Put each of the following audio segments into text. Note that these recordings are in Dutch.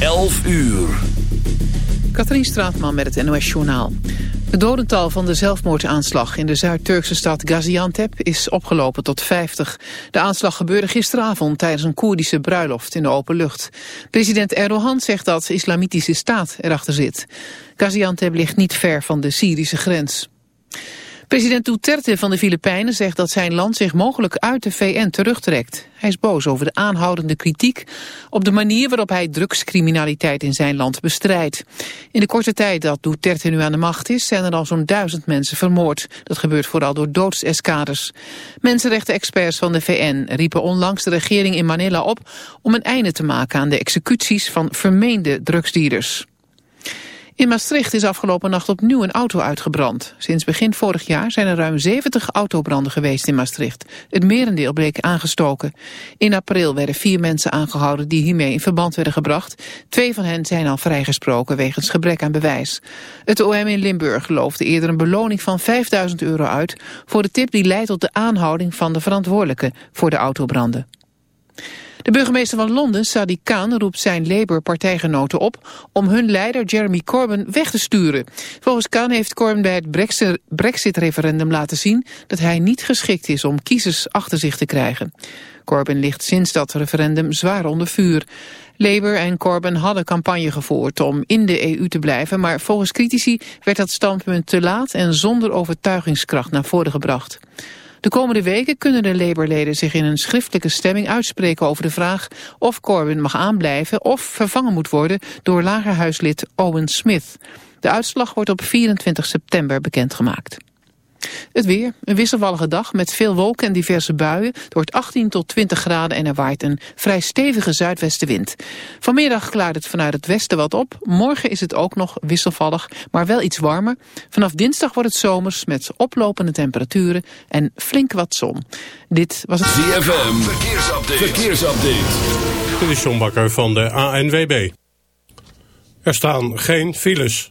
11 uur. Katrien Straatman met het NOS-journaal. Het dodental van de zelfmoordaanslag in de Zuid-Turkse stad Gaziantep is opgelopen tot 50. De aanslag gebeurde gisteravond tijdens een Koerdische bruiloft in de open lucht. President Erdogan zegt dat de islamitische staat erachter zit. Gaziantep ligt niet ver van de Syrische grens. President Duterte van de Filipijnen zegt dat zijn land zich mogelijk uit de VN terugtrekt. Hij is boos over de aanhoudende kritiek op de manier waarop hij drugscriminaliteit in zijn land bestrijdt. In de korte tijd dat Duterte nu aan de macht is, zijn er al zo'n duizend mensen vermoord. Dat gebeurt vooral door doodseskaders. Mensenrechten-experts van de VN riepen onlangs de regering in Manila op om een einde te maken aan de executies van vermeende drugsdealers. In Maastricht is afgelopen nacht opnieuw een auto uitgebrand. Sinds begin vorig jaar zijn er ruim 70 autobranden geweest in Maastricht. Het merendeel bleek aangestoken. In april werden vier mensen aangehouden die hiermee in verband werden gebracht. Twee van hen zijn al vrijgesproken wegens gebrek aan bewijs. Het OM in Limburg loofde eerder een beloning van 5000 euro uit... voor de tip die leidt tot de aanhouding van de verantwoordelijke voor de autobranden. De burgemeester van Londen, Sadiq Khan, roept zijn Labour-partijgenoten op om hun leider Jeremy Corbyn weg te sturen. Volgens Khan heeft Corbyn bij het Brexit-referendum laten zien dat hij niet geschikt is om kiezers achter zich te krijgen. Corbyn ligt sinds dat referendum zwaar onder vuur. Labour en Corbyn hadden campagne gevoerd om in de EU te blijven, maar volgens critici werd dat standpunt te laat en zonder overtuigingskracht naar voren gebracht. De komende weken kunnen de Labour-leden zich in een schriftelijke stemming uitspreken over de vraag of Corbyn mag aanblijven of vervangen moet worden door lagerhuislid Owen Smith. De uitslag wordt op 24 september bekendgemaakt. Het weer, een wisselvallige dag met veel wolken en diverse buien. Het wordt 18 tot 20 graden en er waait een vrij stevige zuidwestenwind. Vanmiddag klaart het vanuit het westen wat op. Morgen is het ook nog wisselvallig, maar wel iets warmer. Vanaf dinsdag wordt het zomers met oplopende temperaturen en flink wat zon. Dit was het... ZFM, verkeersupdate. verkeersupdate. Dit is John Bakker van de ANWB. Er staan geen files.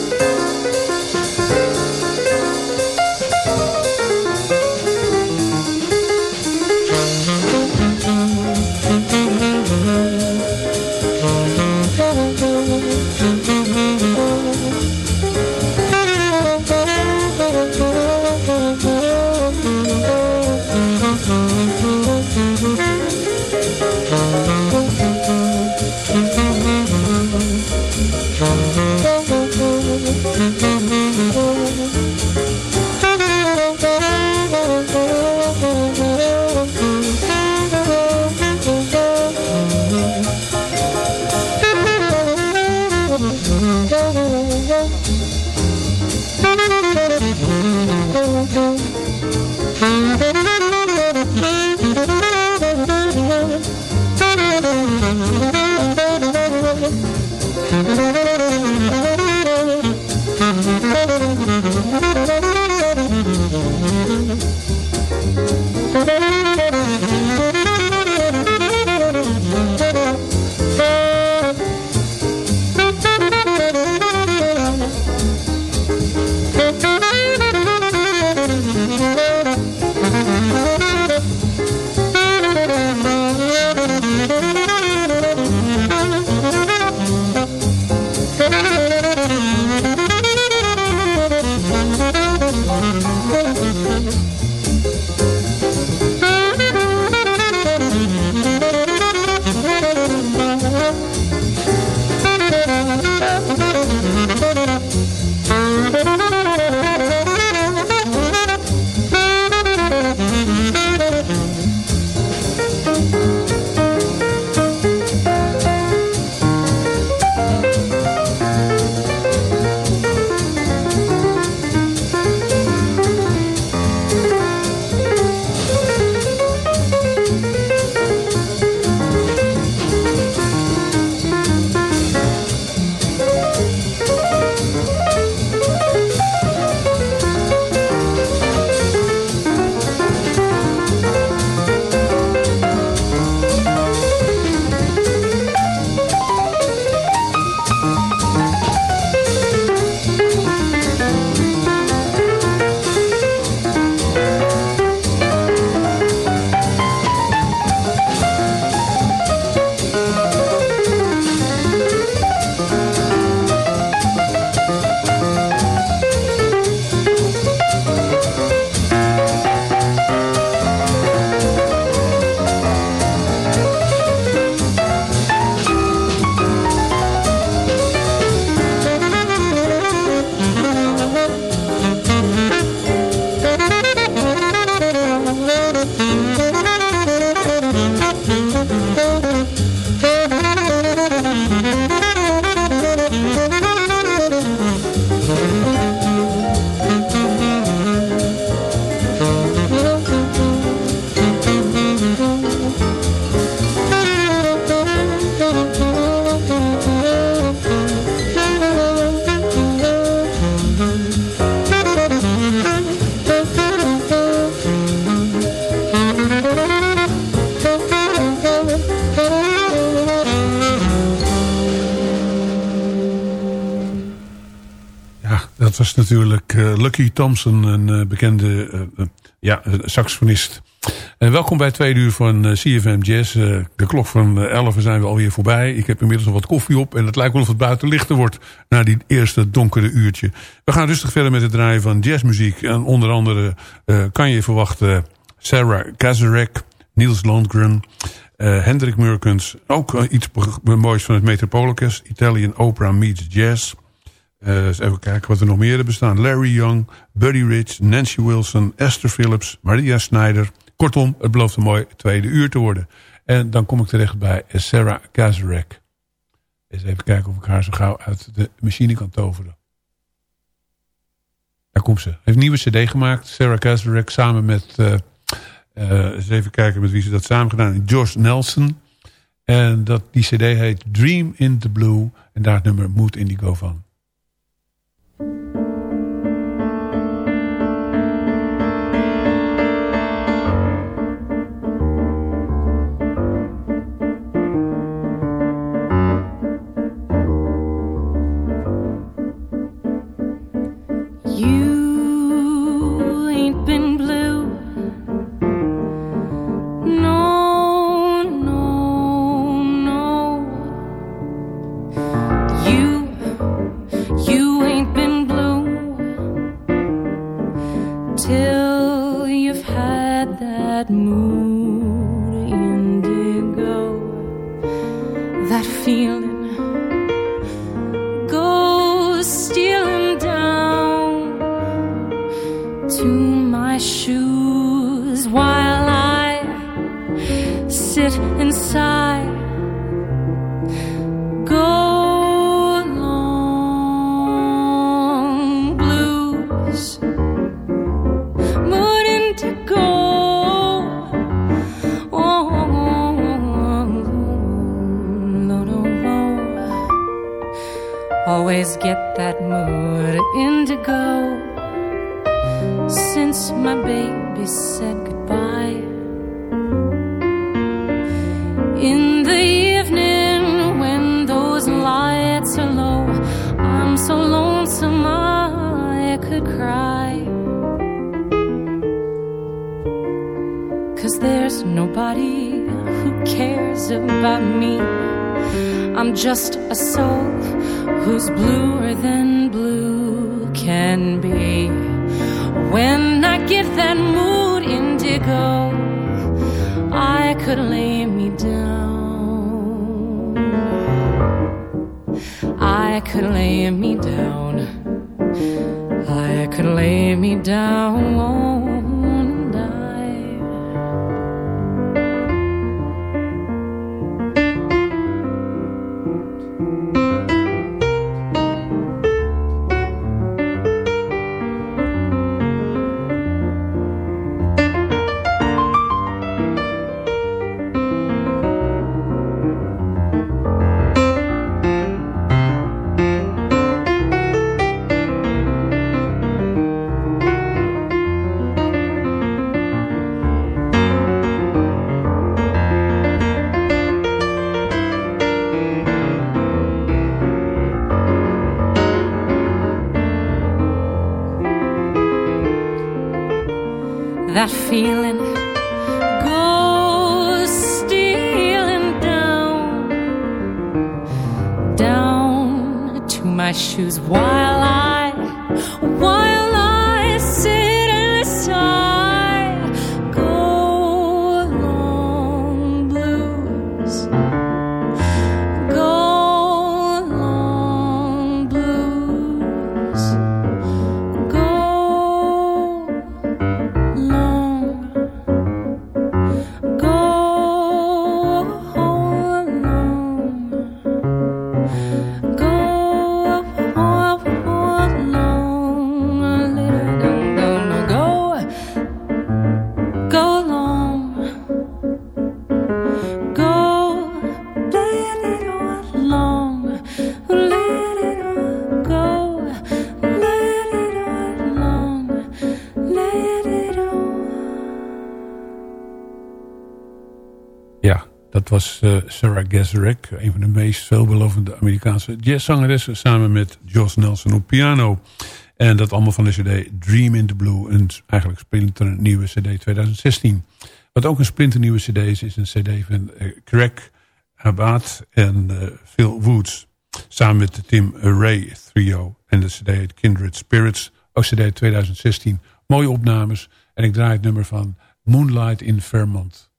Natuurlijk uh, Lucky Thompson, een uh, bekende uh, ja, saxofonist. En welkom bij het tweede uur van CFM Jazz. de klok van 11 zijn we alweer voorbij. Ik heb inmiddels nog wat koffie op en het lijkt wel of het buiten lichter wordt na die eerste donkere uurtje. We gaan rustig verder met het draaien van jazzmuziek. En onder andere kan je verwachten Sarah Kazarek, Niels Landgren... Hendrik Murkens, ook iets moois van het Metropoolorkest. Italian Opera Meets Jazz. Uh, eens even kijken wat er nog meer hebben staan. Larry Young, Buddy Rich, Nancy Wilson, Esther Phillips, Maria Snyder. Kortom, het belooft een mooi tweede uur te worden. En dan kom ik terecht bij Sarah Kazarek. Eens even kijken of ik haar zo gauw uit de machine kan toveren. Daar komt ze. Heeft een nieuwe cd gemaakt. Sarah Kazarek samen met... Uh, uh, eens even kijken met wie ze dat samen gedaan heeft. George Nelson. En dat, die cd heet Dream in the Blue. En daar het nummer Mood Indigo van. Thank you. always get that mood indigo since my baby said goodbye. In the evening, when those lights are low, I'm so lonesome I could cry. Cause there's nobody who cares about me. I'm just a soul who's bluer than blue can be. When I give that mood indigo, I could lay me down. I could lay me down. I could lay me down. Shoes while I, while Gazarek. Een van de meest veelbelovende Amerikaanse jazzzangeressen. Samen met Josh Nelson op piano. En dat allemaal van de cd Dream in the Blue. Een eigenlijk splinternieuwe cd 2016. Wat ook een splinternieuwe cd is, is een cd van eh, Craig Abad en eh, Phil Woods. Samen met de Tim Ray trio. En de cd heet Kindred Spirits. Ook cd 2016. Mooie opnames. En ik draai het nummer van Moonlight in Vermont.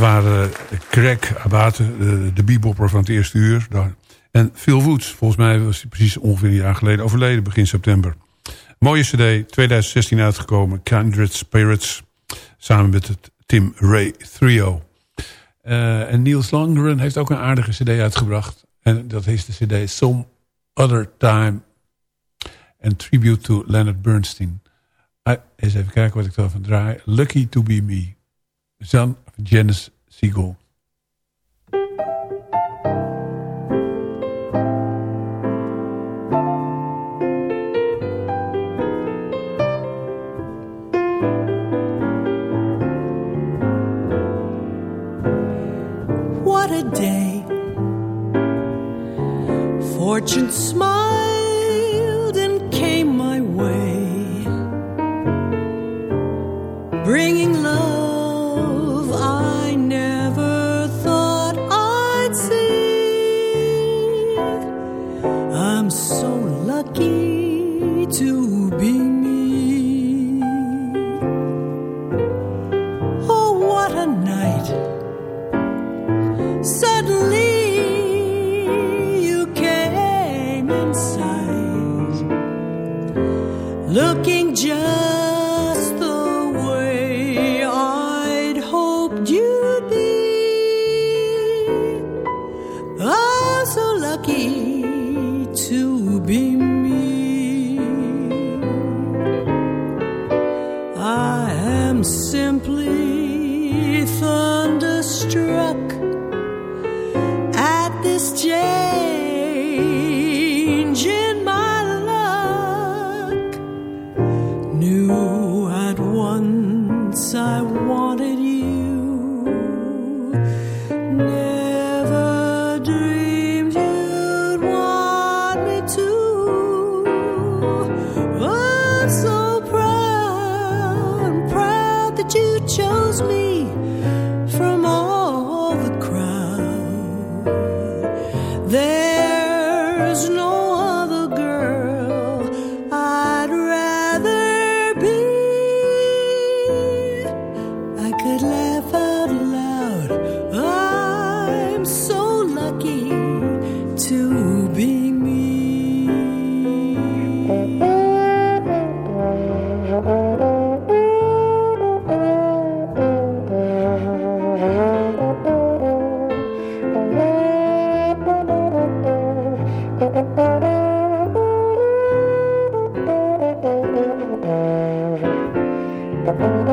Waren Craig Abate, de, de bebopper van het eerste uur. En Phil Woods, volgens mij was hij precies ongeveer een jaar geleden overleden, begin september. Mooie cd, 2016 uitgekomen, Kindred Spirits. Samen met het Tim Ray Trio. Eh, en Niels Langren heeft ook een aardige cd uitgebracht. En dat is de cd Some Other Time. En Tribute to Leonard Bernstein. Ah, eens even kijken wat ik ervan draai. Lucky to be me. Of Janice Siegel. What a day. Fortune smiled and came my way, bringing I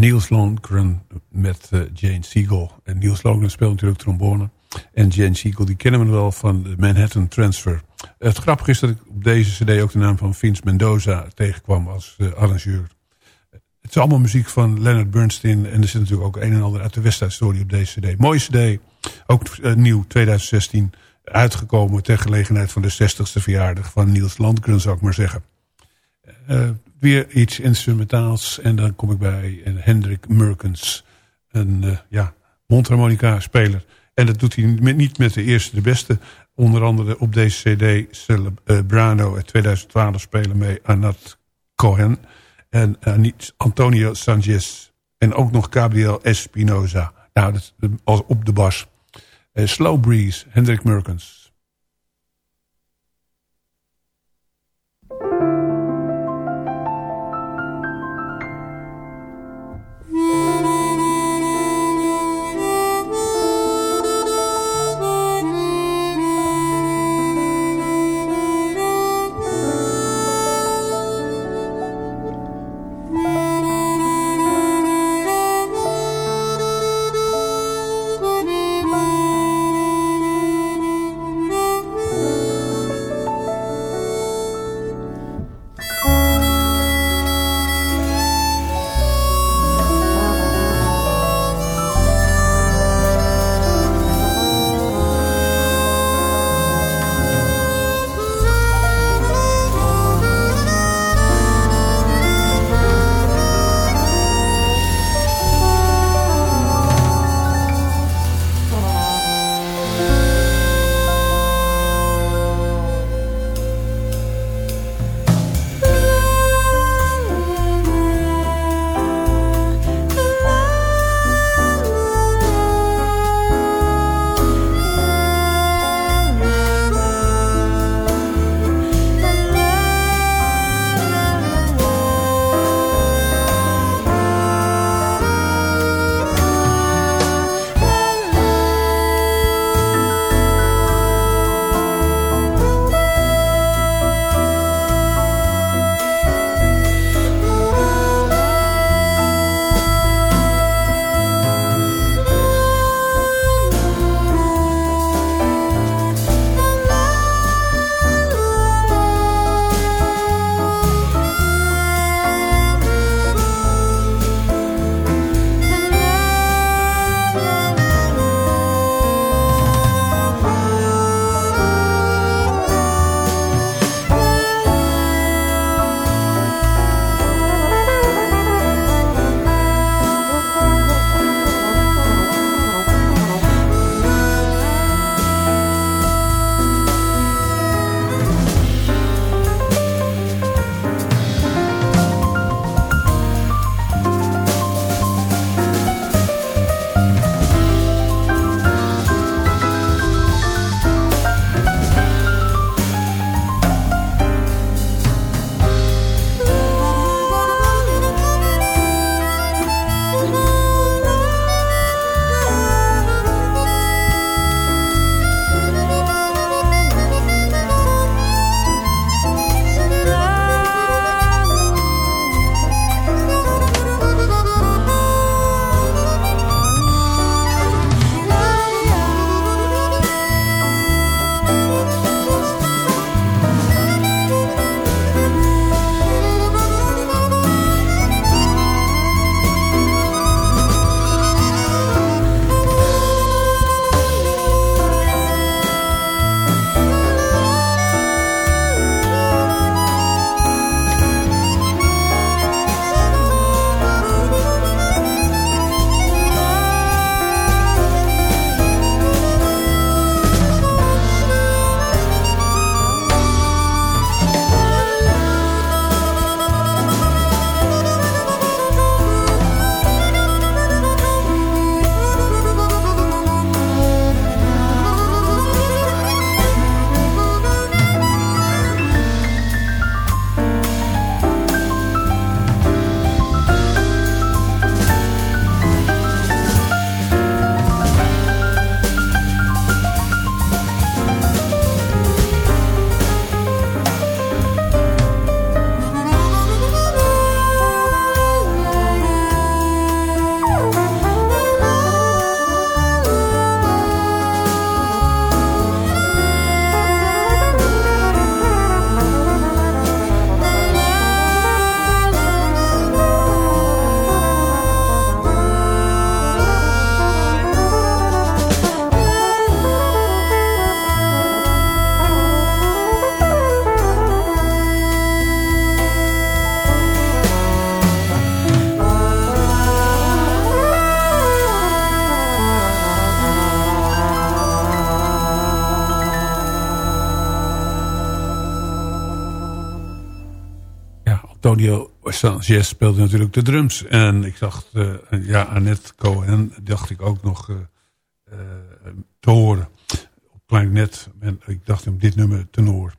Niels Longren met eh, Jane Siegel. En Niels Longren speelt natuurlijk trombone. En Jane Siegel, die kennen we wel van de Manhattan Transfer. Het grappige is dat ik op deze cd ook de naam van Vince Mendoza tegenkwam als uh, arrangeur. Het is allemaal muziek van Leonard Bernstein. En er zit natuurlijk ook een en ander uit de Story op deze cd. Mooie cd, ook uh, nieuw 2016 uitgekomen ter gelegenheid van de 60ste verjaardag van Niels Landgren, zou ik maar zeggen. Uh, weer iets instrumentaals en dan kom ik bij uh, Hendrik Merkens, een uh, ja, mondharmonica speler. En dat doet hij niet met de eerste de beste. Onder andere op deze cd Brano uit 2012 spelen mee Anat Cohen en Antonio Sanchez. En ook nog Gabriel Espinoza. Nou, dat, als op de bas. Uh, Slow Breeze, Hendrik Merkens. Antonio Sanchez speelde natuurlijk de drums. En ik zag, eh, ja, Annette Cohen dacht ik ook nog eh, te horen. Op klarinet. En ik dacht hem dit nummer tenor.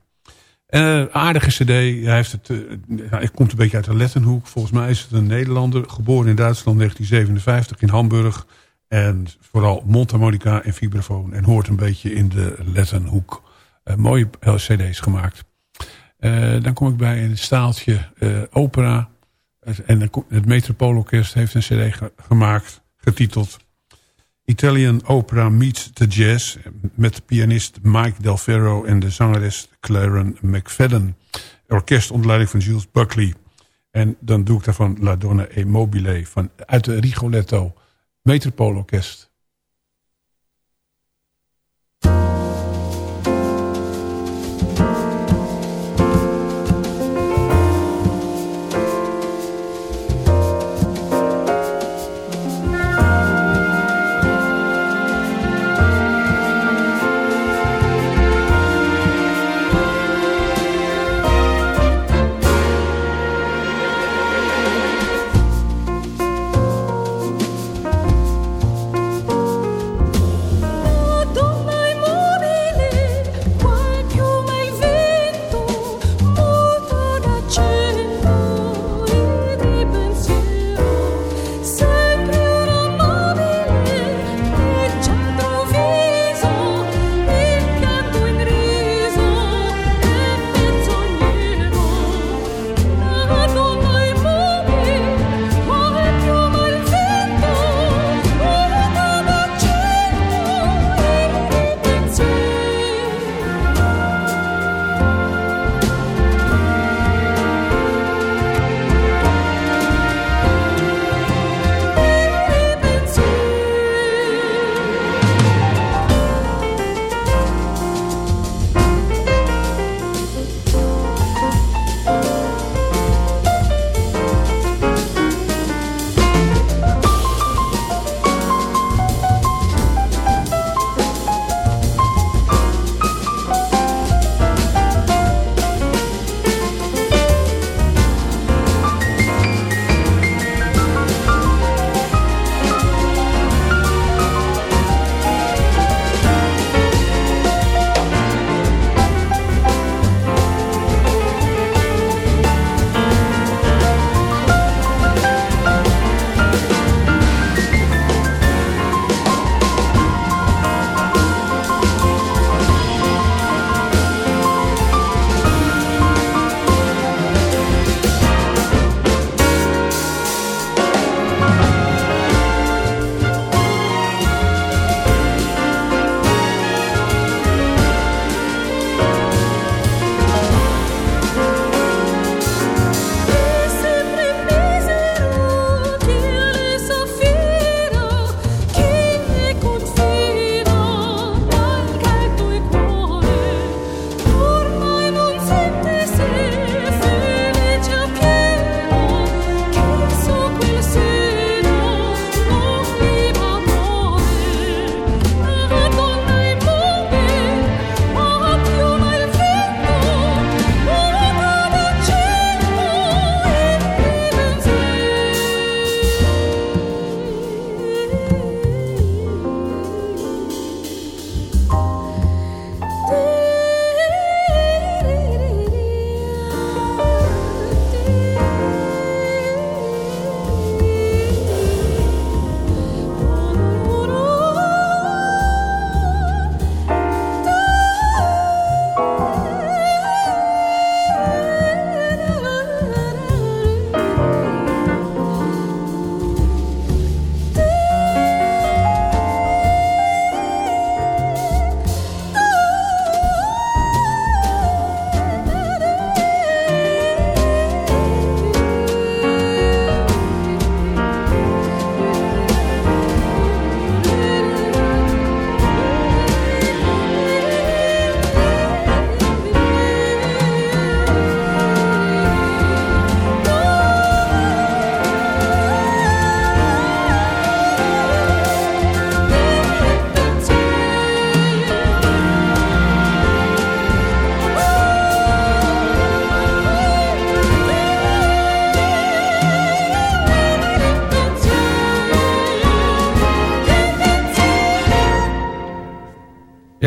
Uh, aardige cd. Hij, heeft het, uh, hij komt een beetje uit de Lettenhoek. Volgens mij is het een Nederlander. Geboren in Duitsland 1957 in Hamburg. En vooral mondharmonica en vibrafoon. En hoort een beetje in de Lettenhoek. Uh, mooie cd's gemaakt. Dan kom ik bij een staaltje opera. En het Metropoolorkest heeft een cd ge gemaakt. Getiteld Italian Opera Meets the Jazz. Met pianist Mike Del Ferro en de zangeres Claren McFadden. Orkest onder leiding van Jules Buckley. En dan doe ik daarvan La Donna e Mobile van, uit de Rigoletto Metropoolorkest.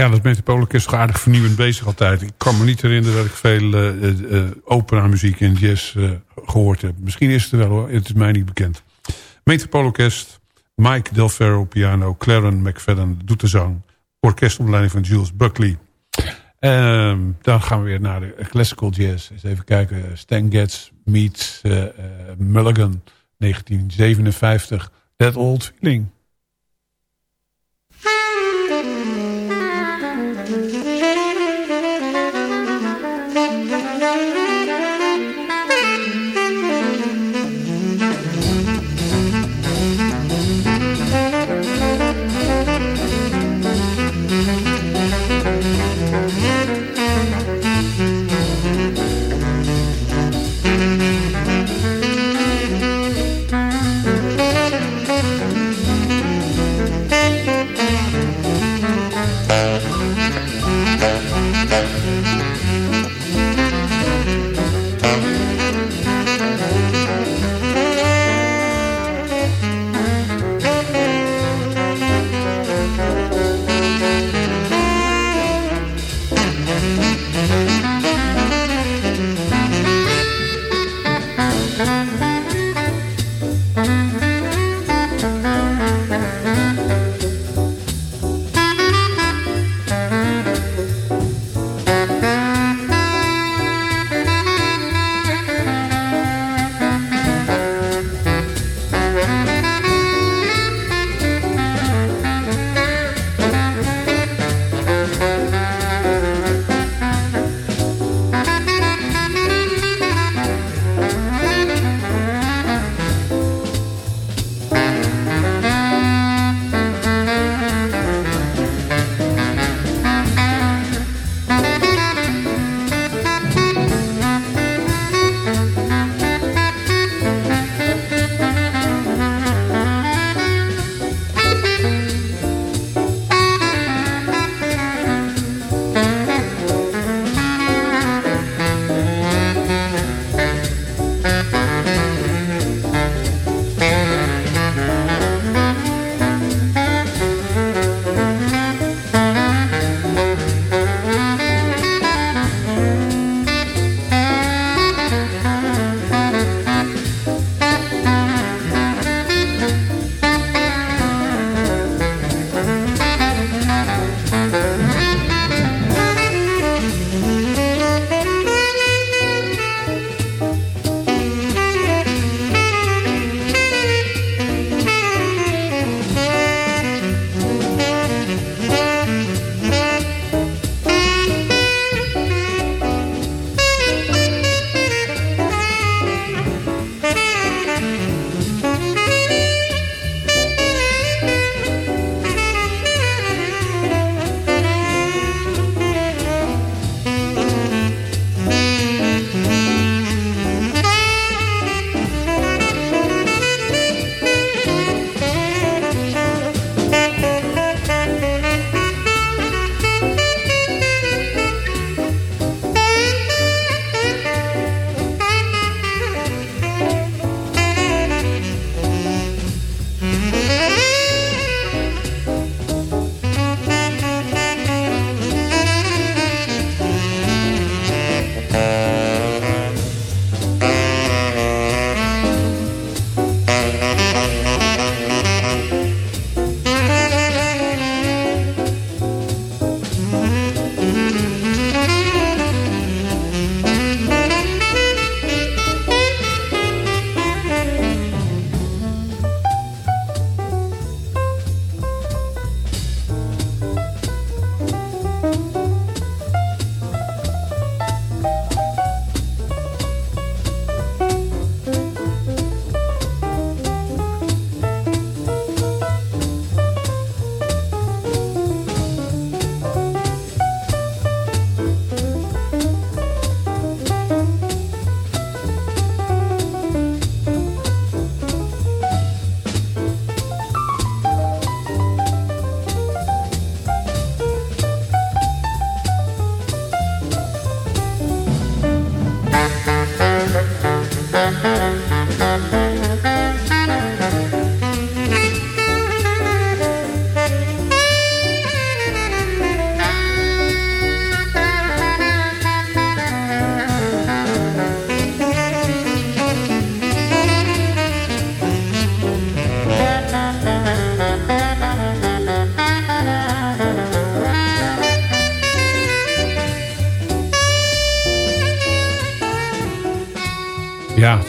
Ja, dat Metropoolorkest is toch aardig vernieuwend bezig altijd. Ik kan me niet herinneren dat ik veel eh, eh, eh, opera muziek en jazz eh, gehoord heb. Misschien is het er wel hoor, het is mij niet bekend. Metropoolorkest, Mike Del Ferro piano, Claren McFadden doet de zang. Orkest onder leiding van Jules Buckley. Ehm, dan gaan we weer naar de classical jazz. Eens even kijken. Stan Getz meets Mulligan, 1957. That Old Feeling.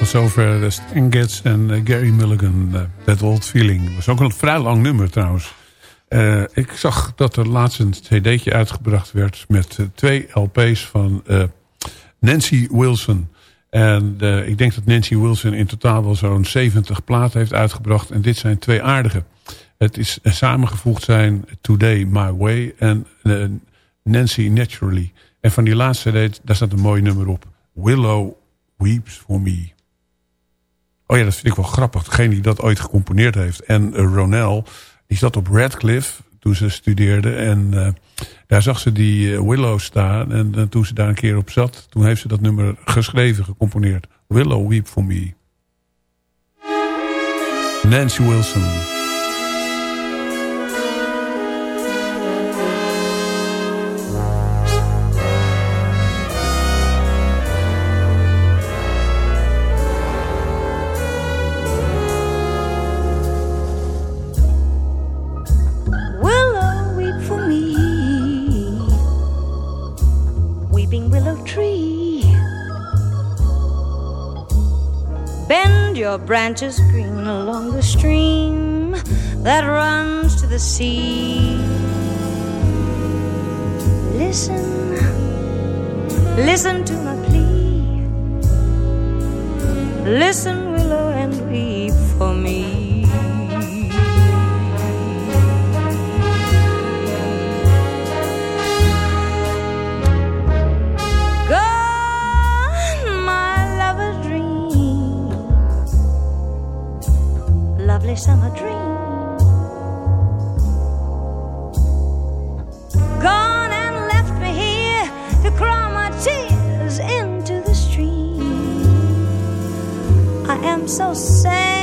Zover Stan Getz en eh, Gary Mulligan. eh, That Old Feeling. Was ook een vrij lang nummer trouwens. Eh, ik zag dat er laatst een cd'tje uitgebracht werd... met twee LP's van Nancy Wilson. En ik denk dat Nancy Wilson in totaal wel zo'n 70 platen heeft uitgebracht. En dit zijn twee aardige. Het is samengevoegd zijn Today My Way en Nancy Naturally. En van die laatste cd, daar staat een mooi nummer op. Willow Weeps For Me. Oh ja, dat vind ik wel grappig. Degene die dat ooit gecomponeerd heeft. En uh, Ronell, die zat op Radcliffe toen ze studeerde. En uh, daar zag ze die uh, Willow staan. En uh, toen ze daar een keer op zat, toen heeft ze dat nummer geschreven, gecomponeerd. Willow Weep For Me. Nancy Wilson. Branches green along the stream that runs to the sea. Listen, listen to my plea. Listen, summer dream. Gone and left me here to cry my tears into the stream. I am so sad,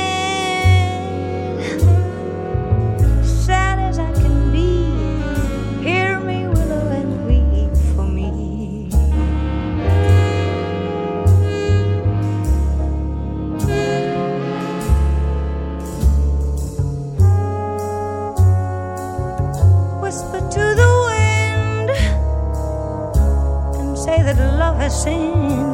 that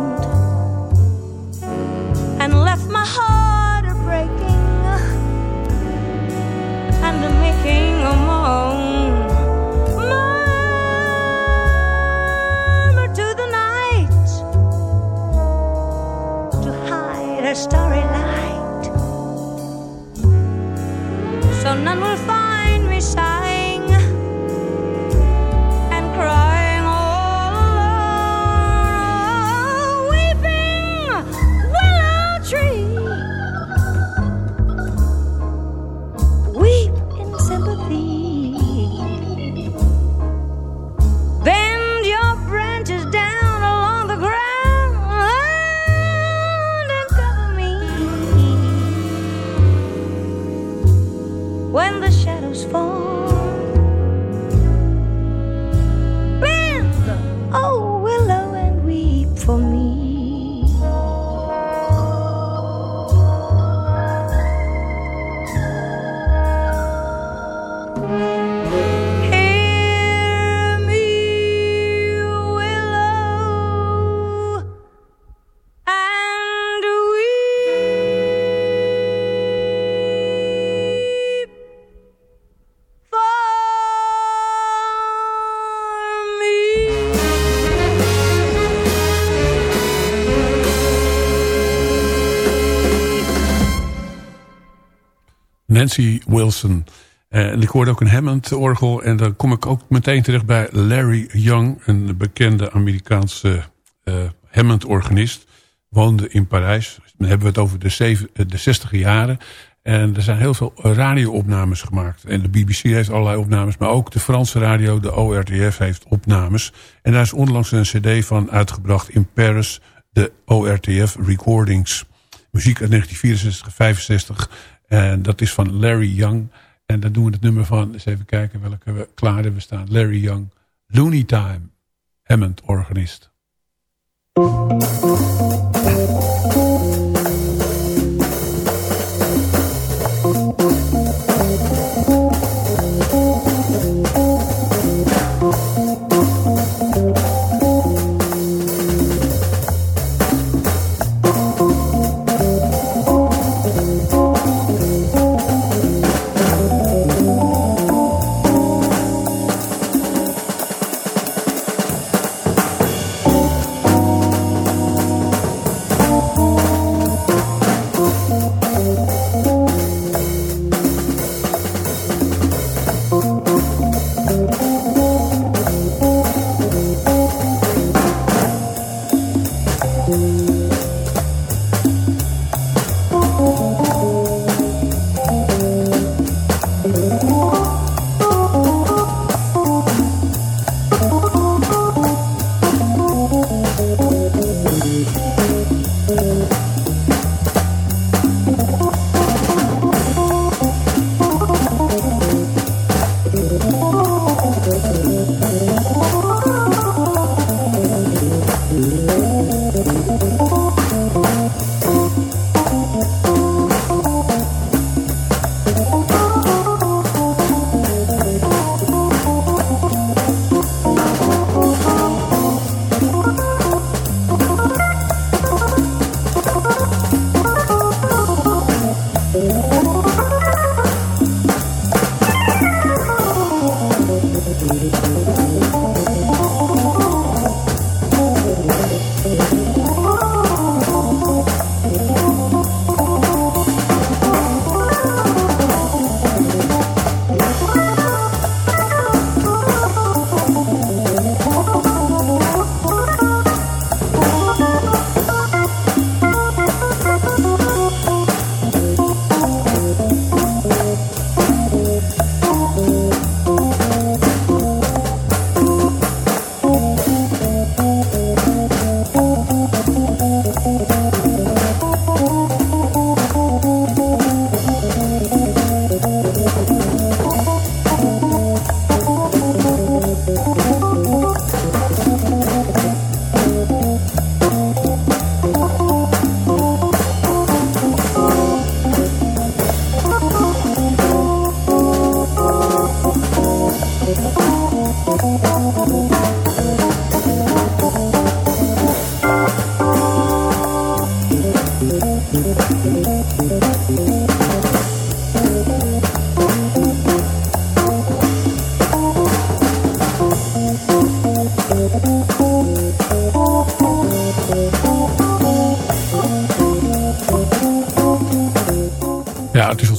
Nancy Wilson. Eh, en ik hoorde ook een Hammond-orgel. En dan kom ik ook meteen terecht bij Larry Young. Een bekende Amerikaanse eh, Hammond-organist. Woonde in Parijs. Dan hebben we het over de, zeven, eh, de 60 jaren. En er zijn heel veel radio-opnames gemaakt. En de BBC heeft allerlei opnames. Maar ook de Franse radio, de ORTF, heeft opnames. En daar is onlangs een cd van uitgebracht in Paris. De ORTF Recordings. Muziek uit 1964, 65. En dat is van Larry Young. En daar doen we het nummer van. Eens even kijken welke we klaar hebben staan. Larry Young. Looney Time. Hammond organist.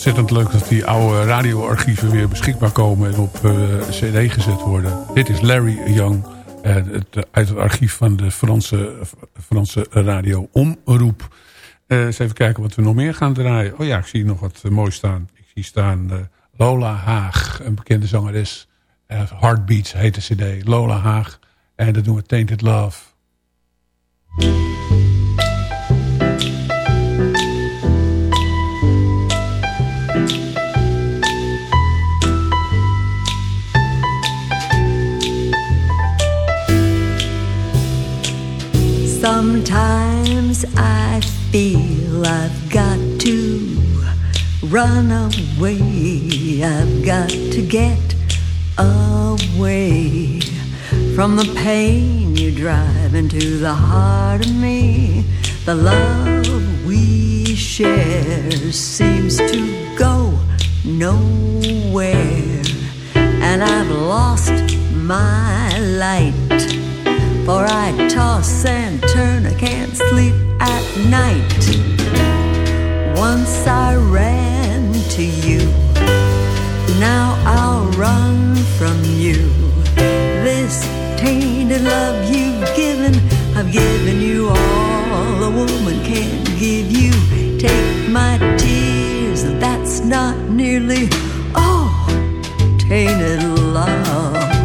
Ontzettend leuk dat die oude radioarchieven weer beschikbaar komen en op eh, cd gezet worden. Dit is Larry Young eh, het, uit het archief van de Franse, Franse radio Omroep. Eh, eens even kijken wat we nog meer gaan draaien. Oh ja, ik zie nog wat eh, moois staan. Ik zie staan eh, Lola Haag, een bekende zangeres. Eh, Heartbeats heet de cd. Lola Haag. En dat doen we Tainted Love. Sometimes I feel I've got to run away. I've got to get away from the pain you drive into the heart of me. The love we share seems to go nowhere, and I've lost my light. For I toss and turn, I can't sleep at night. Once I ran to you, now I'll run from you. This tainted love you've given, I've given you all a woman can't give you. Take my tears, that's not nearly all. Tainted love,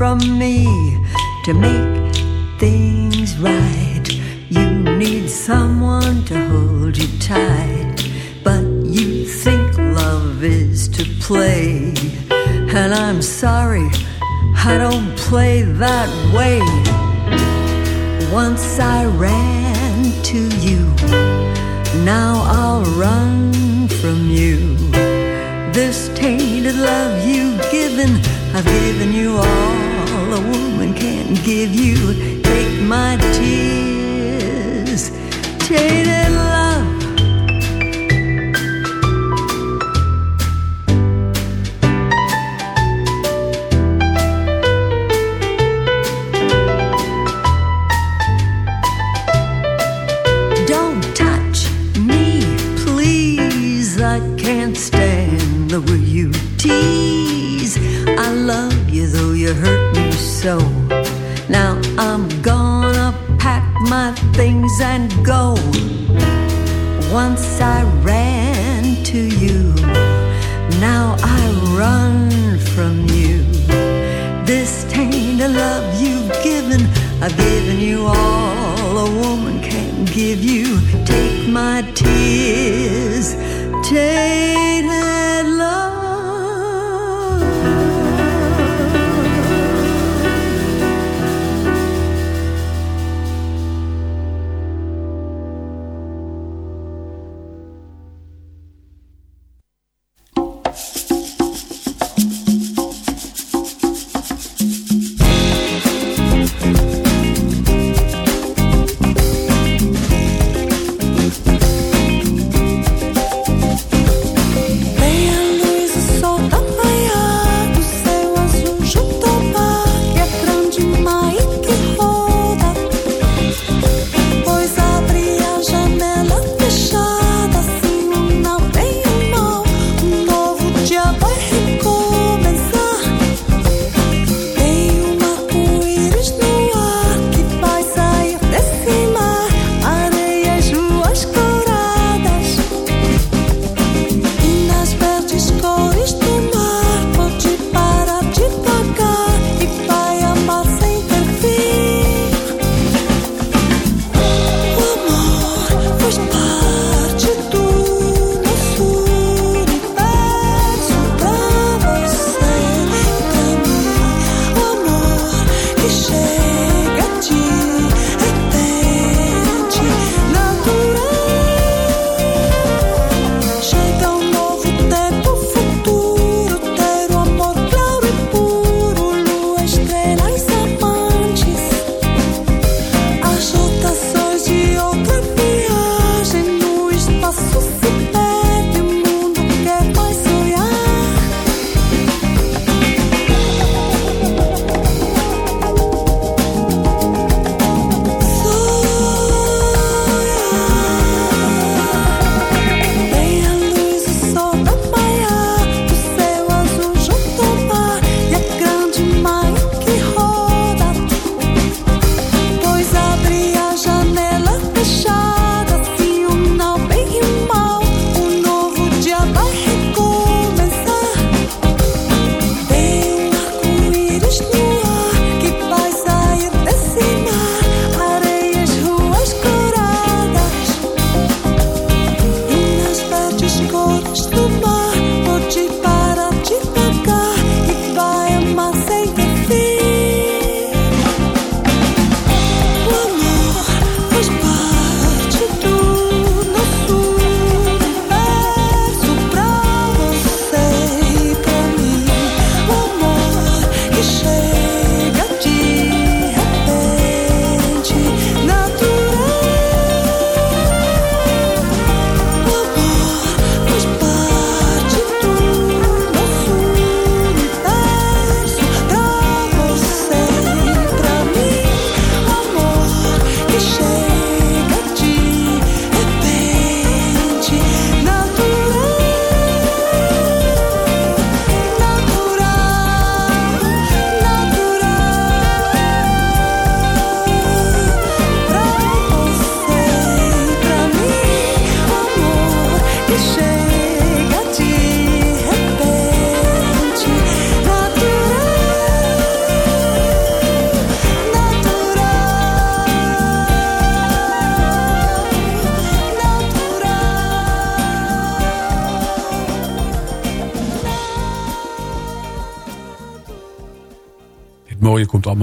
from me to make things right. You need someone to hold you tight, but you think love is to play. And I'm sorry, I don't play that way. Once I ran to you, now I'll run from you. This tainted love you've given, I've given you all all a woman can give you. Take my tears, jaded.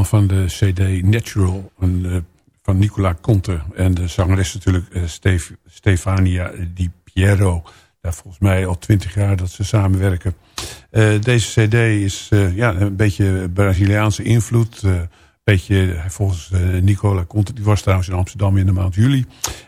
van de cd Natural eh, van Nicola Conte. En de zangeres natuurlijk eh, Stefania Di Piero. Ja, volgens mij al twintig jaar dat ze samenwerken. Eh, deze cd is ja, een beetje Braziliaanse invloed. Een beetje, volgens Nicola Conte, die was trouwens in Amsterdam in de maand juli.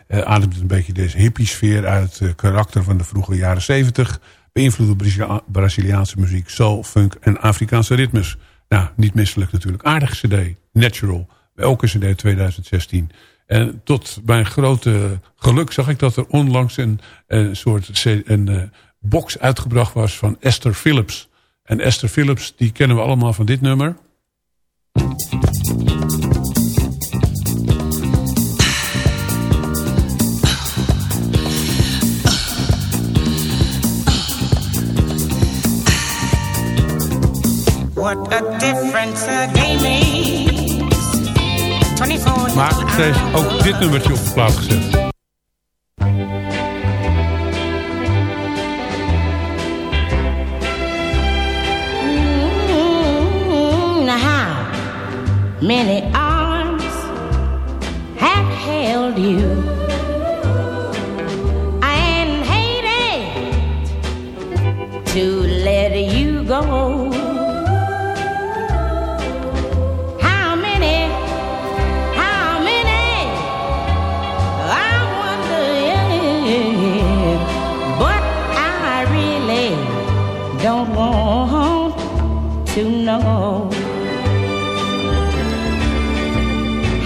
ademt een beetje deze hippie-sfeer uit. karakter van de vroege jaren zeventig beïnvloed door Braziliaanse muziek, soul, funk en Afrikaanse ritmes. Nou, niet misselijk natuurlijk. Aardige cd, Natural. Elke cd 2016. En tot mijn grote geluk zag ik dat er onlangs een, een soort een, eh, box uitgebracht was van Esther Phillips. En Esther Phillips, die kennen we allemaal van dit nummer. What 24 Maar ze heeft ook dit nummertje op de plaat gezet. Mm, many arms have held you know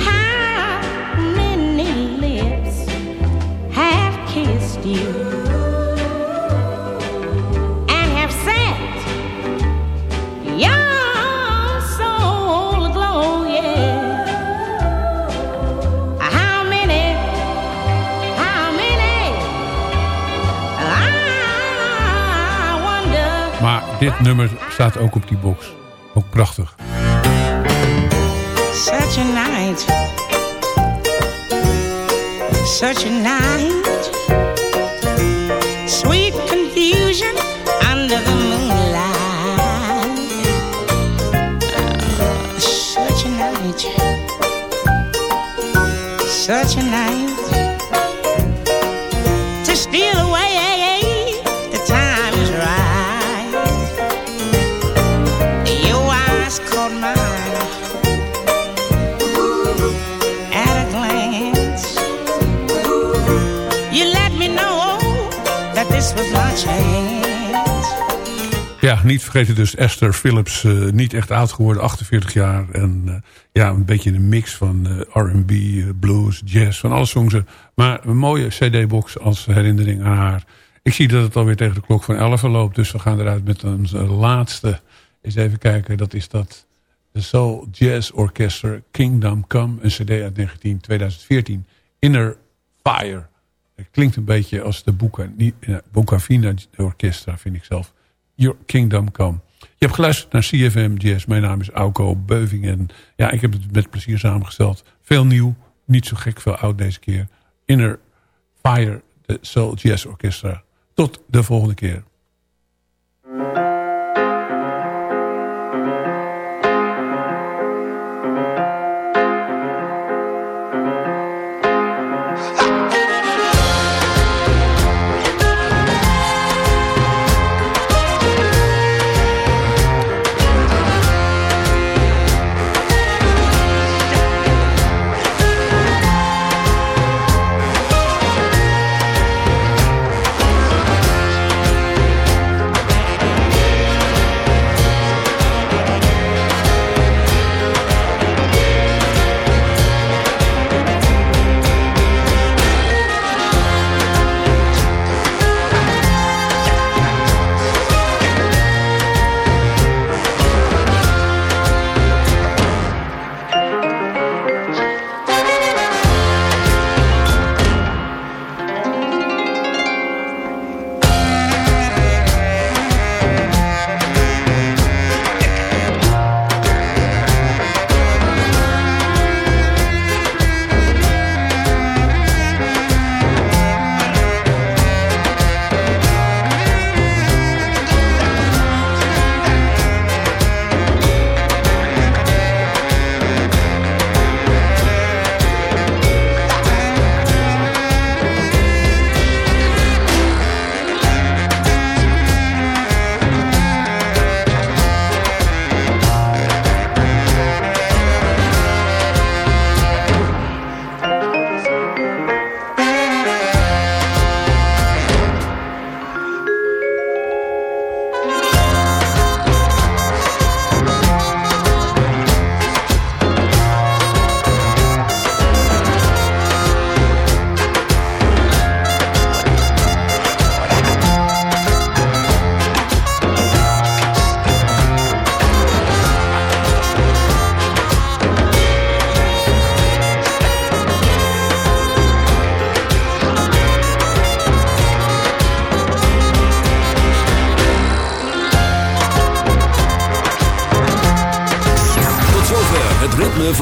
how many. Maar dit nummer staat ook op die box. Ook prachtig. Such a night. Such a night. Sweet confusion under the moonlight. Ah, such a night. Such a night. Ja, niet vergeten dus Esther Phillips. eh, niet echt oud geworden, 48 jaar. En eh, ja, een beetje een mix van eh, R&B, blues, jazz. Van alles zong. Maar een mooie cd-box als herinnering aan haar. Ik zie dat het alweer tegen de klok van 11 loopt. Dus we gaan eruit met onze laatste. Eens even kijken, dat is dat... De Soul Jazz Orchestra Kingdom Come. Een cd uit 19, 2014. Inner Fire. Het klinkt een beetje als de Buca, eh, Orchestra, vind ik zelf. Your Kingdom Come. Je hebt geluisterd naar CFM Jazz. Mijn naam is Auko Beuving. En ja, ik heb het met plezier samengesteld. Veel nieuw, niet zo gek veel oud deze keer. Inner Fire, de Soul Jazz Orchestra. Tot de volgende keer.